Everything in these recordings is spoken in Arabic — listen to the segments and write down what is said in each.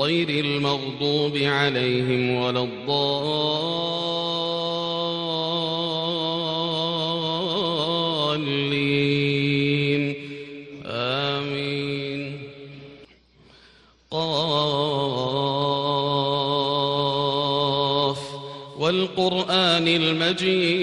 غير المغضوب عليهم ولا الضالين. آمين. قاف. والقرآن المجيد.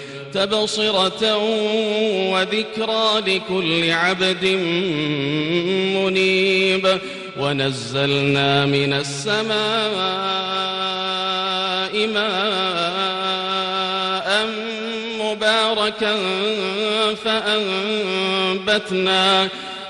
تبصرة وذكرى لكل عبد منيب. ونزلنا من السماء ماء مباركا فأنبتنا فأنبتنا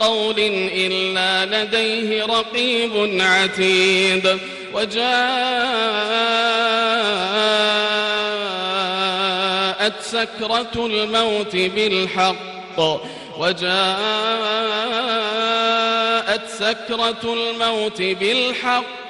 قول إلا لديه رقيب عتيد وجاءت سكرة الموت بالحق وجاءت سكرة الموت بالحق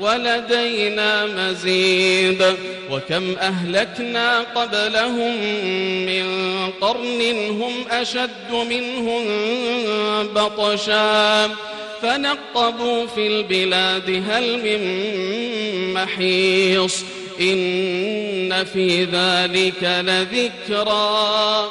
ولدينا مزيد. وكم أهلكنا قبلهم من قرن هم أشد منهم بطشا. فنقبوا في البلاد هل من محيص. إن في ذلك لذكرى.